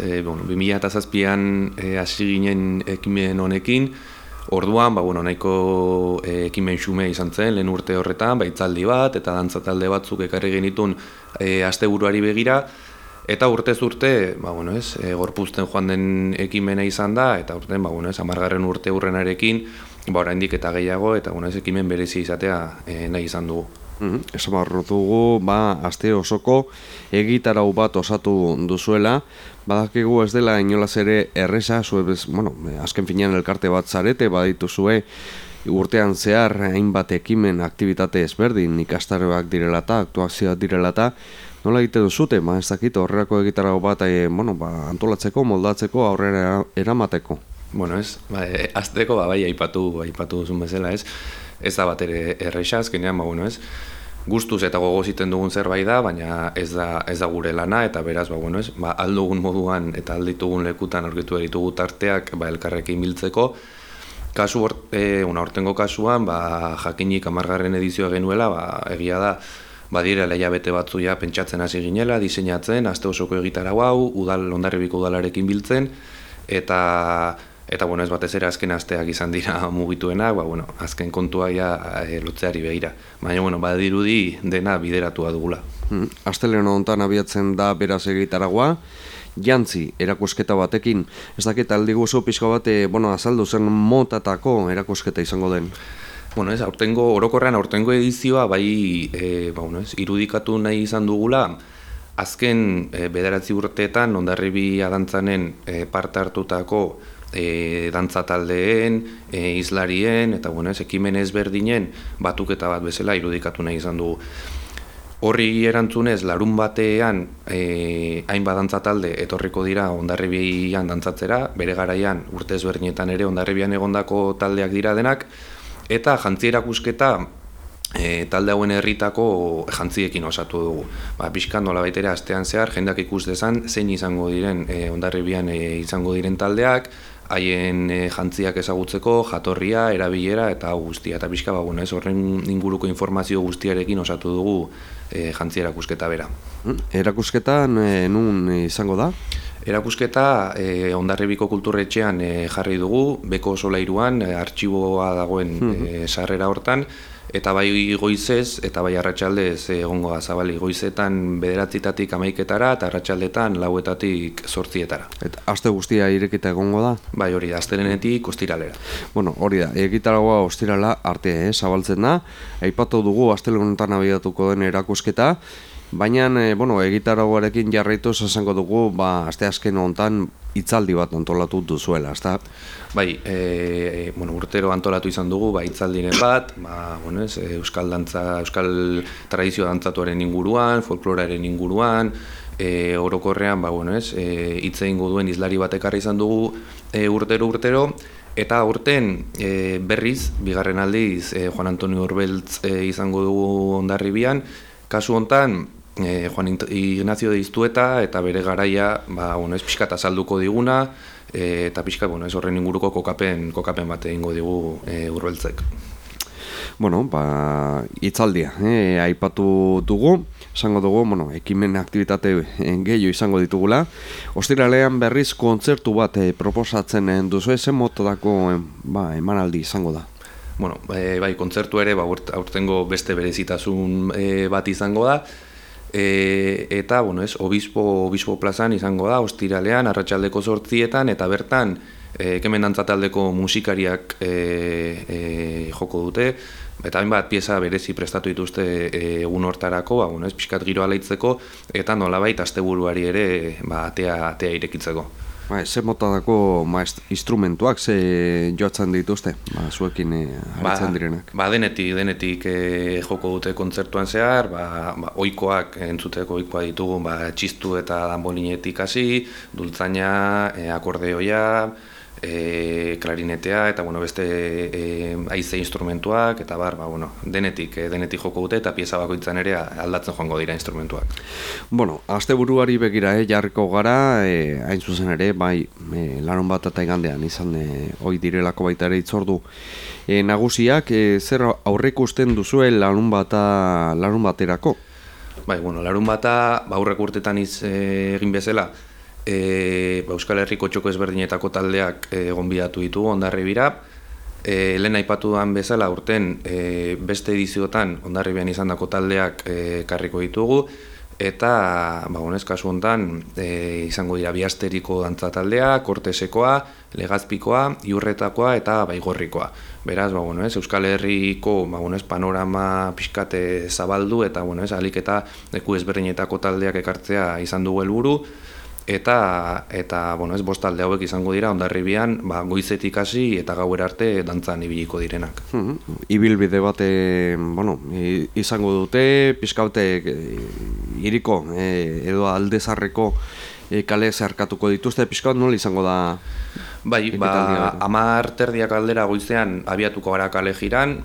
E, bueno, 2007an e, hasi ginen ekimen honekin, orduan, ba, bueno, nahiko e, ekimen xume izan zen, lehen urte horretan, baitzaldi bat, eta dantza talde batzuk ekarri genitun e, asteburuari begira, eta urtez urte, ba, bueno, ez, e, gorpuzten joan den ekimena izan da, eta urten, ba, bueno, ez, amargarren urte urrenarekin, ba, oraindik eta gehiago, eta bueno, ez ekimen berezi izatea e, nahi izan dugu. Mm -hmm. dugu, ba, aste osoko egitarau bat osatu duzuela, badakigu ez dela inolaz ere erresa, zue bez, bueno, azken finean elkarte bat zarete, baditu zue, urtean zehar hainbat ekimen aktivitate ezberdin ikastaroak direlata, aktuazioak direlata, nola egite duzute, ba, ez dakit horrelako egitarau bat e, bueno, ba, antolatzeko, moldatzeko, aurrera eramateko? Bueno, ez, ba, e, azteko, ba, bai, aipatu, aipatu duzun bezala, ez, ez da bat ere erresa, azkenean, ba, bueno, ez, gustuz eta gogo ziten dugun zerbait da, baina ez da, ez da gure lana, eta beraz, ba, bueno, ez, ba, aldugun moduan eta alditugun lekutan aurkitu ditugu tarteak ba, elkarrekin biltzeko, Kasu e, una hortengo kasuan, ba, jakinik amargarren edizioa genuela, ba, egia da, badire leia bete batzu ja pentsatzen hasi ginela, diseinatzen, aste osoko egitara hau, udal, ondarribiko udalarekin biltzen, eta Eta bueno, ez batez ere azken asteak izan dira mugituenak, ba, bueno, azken kontua ja e, lotzeari behira. Baina, bueno, badirudi dena bideratua dugula. Hmm. Astelen honetan abiatzen da beraz egitaragoa, jantzi erakusketa batekin, ez dakit aldi guzu pixko bate, bueno, azaldu zen motatako erakusketa izango den. Bueno, ez, aurtengo, orokorrean aurtengo edizioa, bai, e, ba, bueno, ez, irudikatu nahi izan dugula, azken e, bederatzi urteetan, ondarribi adantzanen e, parte hartutako, e, dantza taldeen, e, izlarien, eta bueno, ez, ekimen ezberdinen batuketa bat bezala irudikatu nahi izan dugu. Horri erantzunez, larun batean e, hainbat dantza talde etorriko dira ondarribian dantzatzera, bere garaian urte ezberdinetan ere ondarribian egondako taldeak dira denak, eta jantzi erakusketa e, talde hauen herritako jantziekin osatu dugu. Ba, Piskan nola baitera astean zehar, jendak ikus dezan, zein izango diren e, ondarribian e, izango diren taldeak, haien e, jantziak ezagutzeko, jatorria, erabilera eta guztia. Eta pixka, ba, bueno, ez horren inguruko informazio guztiarekin osatu dugu e, jantzi erakusketa bera. Hmm? Erakusketan e, nun izango da? Erakusketa e, ondarribiko kulturretxean e, jarri dugu, beko solairuan, e, artxiboa dagoen hmm. e, sarrera hortan, eta bai goizez eta bai arratsaldez egongo da zabali goizetan bederatzitatik amaiketara eta arratsaldetan lauetatik zortzietara. Eta aste guztia irekita egongo da? Bai hori da, astelenetik ostiralera. Bueno, hori da, egitaragoa ostirala arte, eh, zabaltzen da, aipatu dugu astelenetan abiatuko den erakusketa, Baina, e, bueno, egitaragoarekin jarraitu esango dugu, ba, aste azken hontan hitzaldi bat antolatu duzuela, ezta? Bai, e, bueno, urtero antolatu izan dugu, ba, hitzaldiren bat, ba, bueno, ez, euskal dantza, euskal tradizio dantzatuaren inguruan, folkloraren inguruan, e, orokorrean, ba, bueno, ez, e, hitze duen izlari bat ekarri izan dugu e, urtero urtero, Eta urten e, berriz, bigarren aldiz, e, Juan Antonio Urbeltz e, izango dugu ondarribian. Kasu hontan, e, Juan Ignacio de Iztueta eta bere garaia, ba, bueno, ez pixka azalduko diguna, e, eta pixka, bueno, ez horren inguruko kokapen, kokapen bat egingo digu e, urbeltzek. Bueno, ba, itzaldia, e, aipatu dugu, esango dugu, bueno, ekimen aktivitate gehiago izango ditugula. Ostiralean berriz kontzertu bat e, proposatzen duzu, eze motodako e, ba, emanaldi izango da. Bueno, bai, bai kontzertu ere, ba, aurtengo beste berezitasun e, bat izango da, E, eta, bueno, ez, obispo, obispo plazan izango da, ostiralean, arratsaldeko sortzietan, eta bertan, e, kemen dantzataldeko musikariak e, e, joko dute, eta hainbat pieza berezi prestatu dituzte egun hortarako, ba, bueno, ez, pixkat giro alaitzeko, eta nolabait asteburuari ere ba, atea, atea irekitzeko. Ba, ze mota dako instrumentuak ze joatzen dituzte, ba, zuekin e, ba, direnak? Ba, denetik, denetik e, joko dute kontzertuan zehar, ba, ba, oikoak, entzuteko oikoa ditugu, ba, txistu eta danbolinetik hasi, dultzaina, e, akordeoia, e, klarinetea eta bueno, beste e, aize instrumentuak eta bar, ba, bueno, denetik, e, denetik joko dute eta pieza bakoitzan ere aldatzen joango dira instrumentuak. Bueno, azte buruari begira, eh, jarriko gara, e, hain zuzen ere, bai, e, laron bat eta igandean izan e, oi direlako baita ere itzordu e, nagusiak, e, zer aurrek usten duzue larun, bata, larun baterako? Bai, bueno, larun bata, ba, aurrek urtetan iz, e, egin bezala, e, ba, Euskal Herriko txoko ezberdinetako taldeak e, gonbidatu ditugu ondarribira. E, lehen aipatu duan bezala urten e, beste ediziotan ondarribian izandako taldeak e, karriko ditugu eta ba honez kasu hontan e, izango dira biasteriko dantza taldea, kortesekoa, legazpikoa, iurretakoa eta baigorrikoa. Beraz, ba bueno, ez, Euskal Herriko ba bueno, ez, panorama pixkate zabaldu eta bueno, ez, alik eta leku ezberdinetako taldeak ekartzea izan dugu helburu eta eta bueno, ez bostalde hauek izango dira Hondarribian, ba goizetik hasi eta gauer arte dantzan ibiliko direnak. Mm Ibilbide bate, bueno, izango dute pizkaute iriko e, edo aldezarreko e, kale zerkatuko dituzte pizkaut nola izango da? Bai, ba, amar terdiak aldera goizean abiatuko gara kale jiran,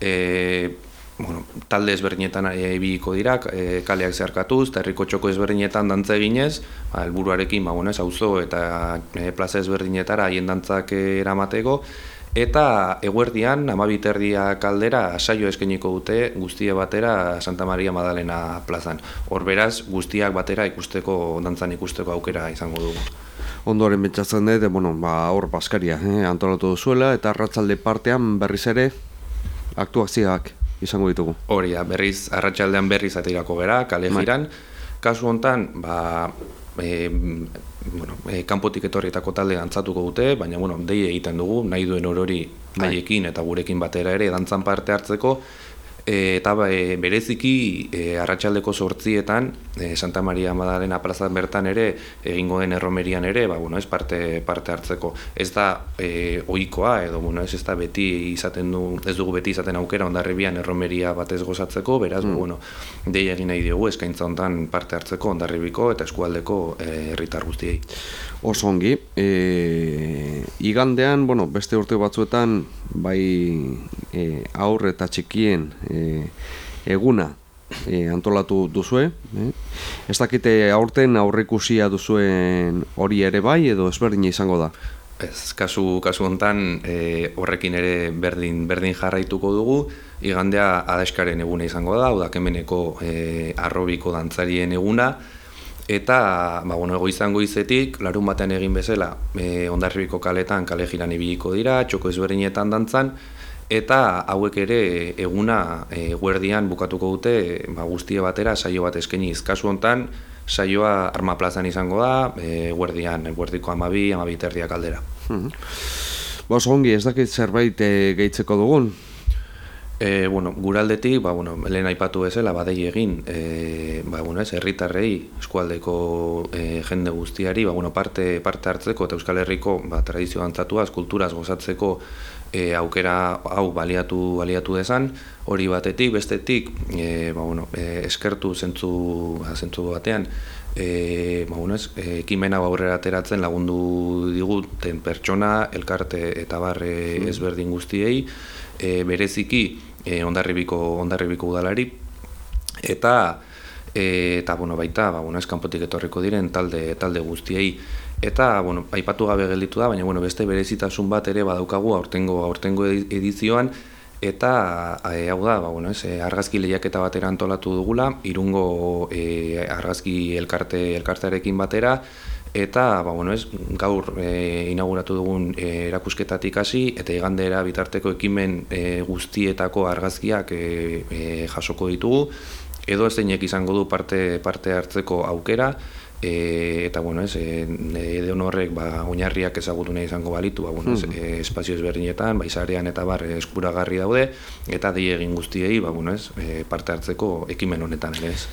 e, bueno, talde ezberdinetan ibiliko dira, e, kaleak zeharkatuz, eta herriko txoko ezberdinetan dantza eginez, ba, helburuarekin ba, bueno, auzo eta e, plaza ezberdinetara haien dantzak eramateko, eta eguerdian, amabiterdia kaldera, saio eskeniko dute guztie batera Santa Maria Madalena plazan. Hor beraz, guztiak batera ikusteko, dantzan ikusteko aukera izango dugu. Ondoren betxatzen dut, bueno, ba, hor baskaria, eh, antolatu duzuela, eta arratzalde partean berriz ere, aktuazioak izango ditugu. Hori da, berriz, arratsaldean berriz atirako gera, kale bai. jiran. Kasu hontan, ba, e, bueno, e, kanpotik etorrietako talde dantzatuko dute, baina bueno, dei egiten dugu, nahi duen orori bai. haiekin eta gurekin batera ere dantzan parte hartzeko, eta e, bereziki e, arratsaldeko sortzietan e, Santa Maria Madalena plazan bertan ere egingo den erromerian ere ba, bueno, ez parte, parte hartzeko. Ez da e, oikoa edo bueno, ez, ez da beti izaten du ez dugu beti izaten aukera ondarribian erromeria batez gozatzeko beraz mm. bueno, dei egin nahi diogu eskaintza hontan parte hartzeko ondarribiko eta eskualdeko herritar guztiei. Oso ongi. E, igandean bueno, beste urte batzuetan bai e, aurre eta txikien e, eguna e, antolatu duzue. E. Ez dakite aurten aurrikusia duzuen hori ere bai edo ezberdina izango da? Ez, kasu, kasu hontan e, horrekin ere berdin, berdin jarraituko dugu, igandea adaskaren eguna izango da, oda kemeneko e, arrobiko dantzarien eguna, eta ba, bueno, ego izango izetik, larun batean egin bezala, e, ondarribiko kaletan kale jiran ibiliko dira, txoko ezberdinetan dantzan, eta hauek ere eguna e, guerdian bukatuko dute ba, guztie batera saio bat eskeniz. Kasu hontan saioa arma plazan izango da, e, guerdian, guerdiko amabi, amabi terdiak aldera. Mm ongi, ez dakit zerbait e, gehitzeko dugun? E, bueno, guraldetik, ba, bueno, lehen aipatu bezala, badei egin, e, ba, bueno, ez, herritarrei, eskualdeko e, jende guztiari, ba, bueno, parte, parte hartzeko eta Euskal Herriko ba, tradizio antzatuaz, kulturaz gozatzeko e, aukera hau baliatu baliatu desan, hori batetik, bestetik, e, ba, bueno, e, eskertu zentzu, ba, zentzu batean, e, ba, bueno, ez, ekimena aurrera ateratzen lagundu diguten pertsona, elkarte eta barre mm. ezberdin guztiei, e, bereziki e, ondarribiko, ondarribiko udalari, eta e, eta bueno, baita, ba, bueno, eskanpotik etorriko diren talde, talde guztiei, Eta, bueno, aipatu gabe gelditu da, baina bueno, beste berezitasun bat ere badaukagu aurtengo aurtengo edizioan. Eta e, hau da, ba, bueno, ez, e, argazki lehiaketa batera antolatu dugula, irungo e, argazki elkarte elkartearekin batera. Eta ba, bueno, ez, gaur e, inauguratu dugun e, erakusketatik hasi eta igandera bitarteko ekimen e, guztietako argazkiak e, e, jasoko ditugu edo ez izango du parte parte hartzeko aukera E, eta bueno, ez, e, edo horrek ba, oinarriak ezagutu nahi izango balitu, ba, bueno, ez, hmm. e, espazio ezberdinetan, baizarean eta bar eskuragarri daude, eta dei egin guztiei ba, bueno, ez, e, parte hartzeko ekimen honetan ere ez.